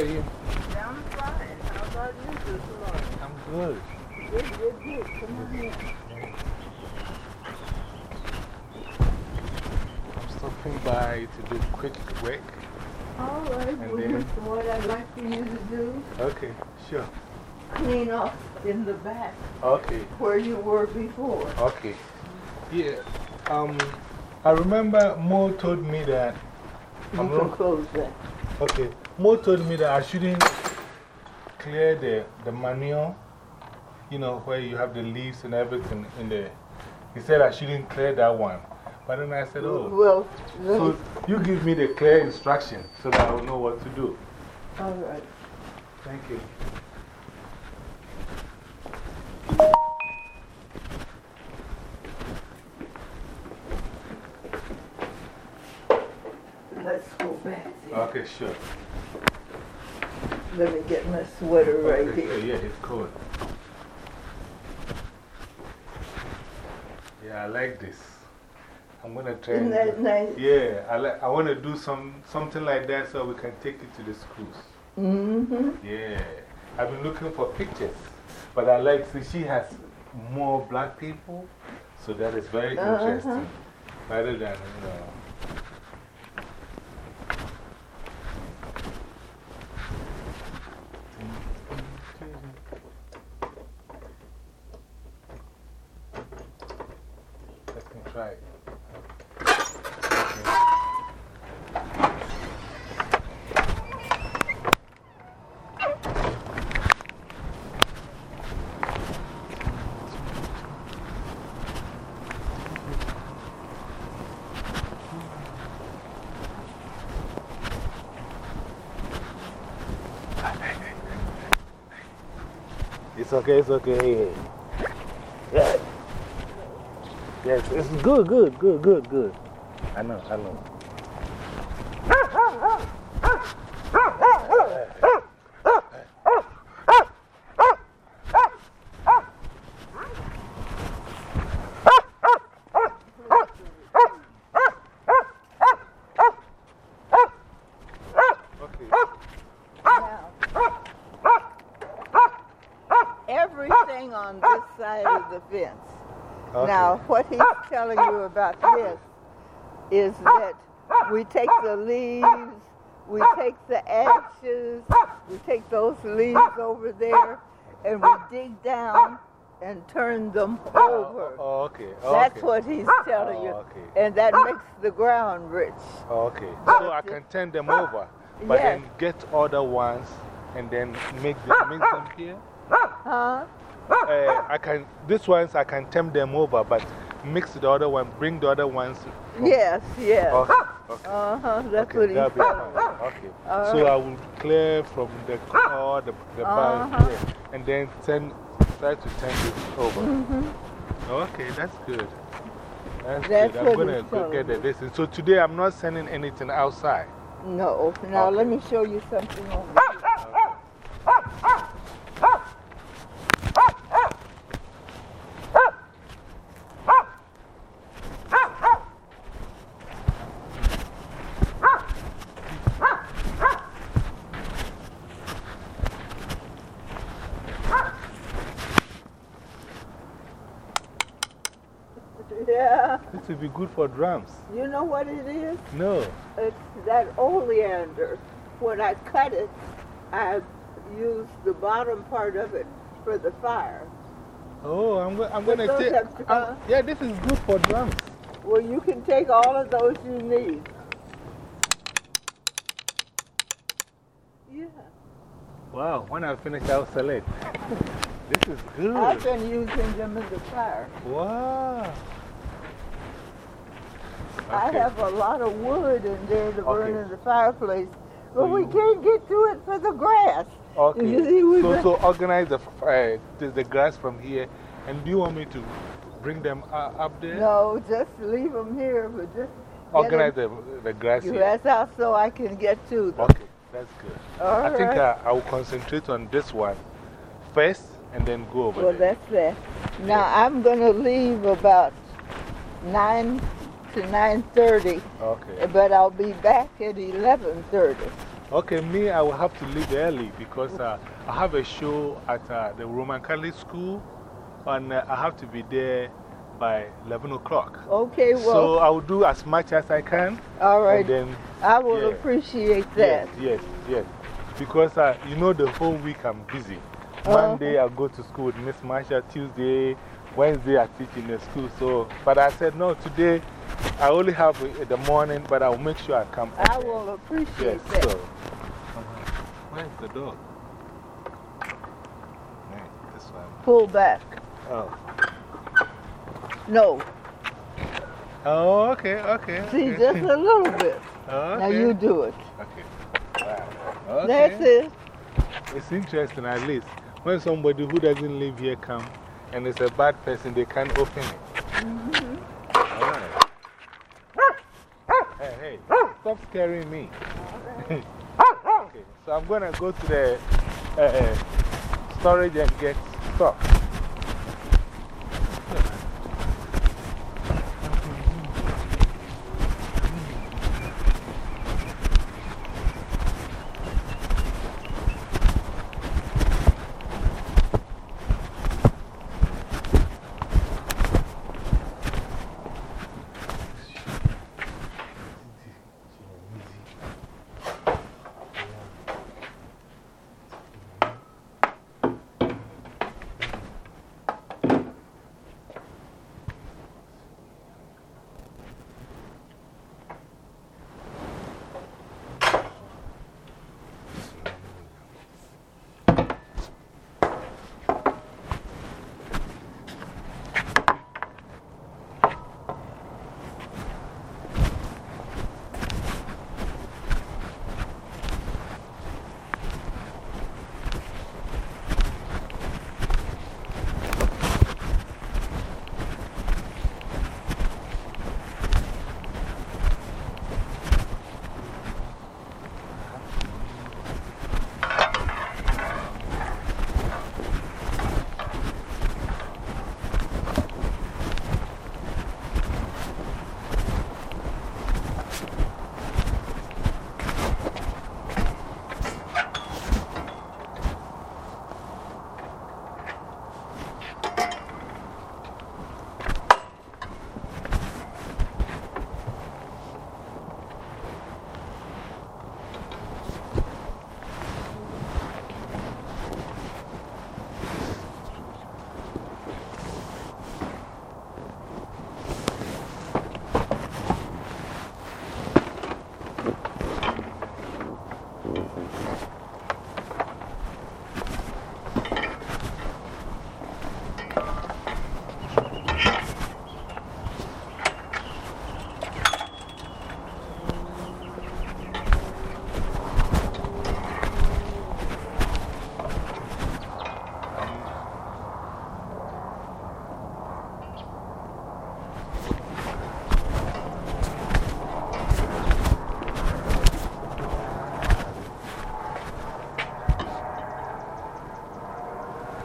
this morning? I'm good. Good, good, good. Come on in. I'm stopping by to do quick work. All right, And well, then- what I'd like for you to do. Okay, sure. Clean up in the back Okay, where you were before. okay. Yeah, um, I remember Mo told me that. You I'm can close that. Okay, Mo told me that I shouldn't clear the, the manure, you know, where you have the leaves and everything in there. He said I shouldn't clear that one. But then I said, oh. Well, So you give me the clear instruction so that I will know what to do. all right. Thank you. Okay, sure. Let me get my sweater right Okay, here. Yeah, it's cold. Yeah, I like this. I'm going to try. Isn't that nice? Yeah, I, like, I want to do some, something like that so we can take it to the schools. Mm-hmm. Yeah, I've been looking for pictures. But I like, see, she has more black people, so that is very Uh-huh. interesting. Rather than, you know. Let me try it. It's okay, it's okay. Yeah. Yes, it's good, good, good, good, good. I know, I know. Okay. Now, everything on this side of the fence. Now, what he's ah! telling ah! you about ah! this is that we take the leaves, we take the ashes, we take those leaves over there, and we dig down and turn them oh, over. Oh, okay. Oh, That's what he's telling you. Okay. And that makes the ground rich. Okay. So I can turn them over, but Yes. then get other ones and then make them, make them here. Huh? Uh, I can, these ones I can turn them over, but mix the other one, bring the other ones. from- Yes, yes. Okay. okay. Uh huh. That's okay, what he's that'll be telling fine. you. Okay. All so right. I will clear from the core, the, the bar here, and then turn, try to turn this over. Mhm. Okay, that's good. That's, That's good. I'm going to go get the you. So today I'm not sending anything outside. No. Now, Okay. let me show you something over here. Yeah. This would be good for drums. You know what it is? No. It's that oleander. When I cut it, I use the bottom part of it for the fire. Oh, I'm, go I'm going to take. I'm- Yeah, this is good for drums. Well, you can take all of those you need. Yeah. Wow, when I finish, I'll sell it. this is good. I've been using them as a fire. Wow. I have a lot of wood in there to burn in the fireplace, but So we you- can't get to it for the grass. Okay. So, so organize the, uh, the, the grass from here. And do you want me to bring them uh, up there? No, just leave them here, but just Organize the, the grass here. grass out so I can get to them. Okay, that's good. All I think right. uh, I will concentrate on this one first and then go over Well, there. that's that. Now I'm going to leave about nine to nine thirty, Okay. but I'll be back at eleven thirty. Okay, me, I will have to leave early because uh, I have a show at uh, the Roman Catholic School and I have to be there by 11 o'clock. Okay, well. So I will do as much as I can. All right. Then, I will appreciate that. Yes, yes, yes. Because you know, the whole week I'm busy. -huh. Monday I go to school with Miss Marsha, Tuesday, Wednesday I teach in the school. So, but I said, no, today I only have it in the morning, but I'll make sure I come. I will appreciate yes, that. So, -huh. Where's the dog? this one. Pull back. Oh. No. Oh, okay, okay. See, just a little bit. Oh, now you do it. Okay. Wow. okay. That's it. It's interesting, at least. When somebody who doesn't live here comes and is a bad person, they can't open it. -hmm. Stop scaring me. okay, so I'm going to go to the uh, storage and get stuff.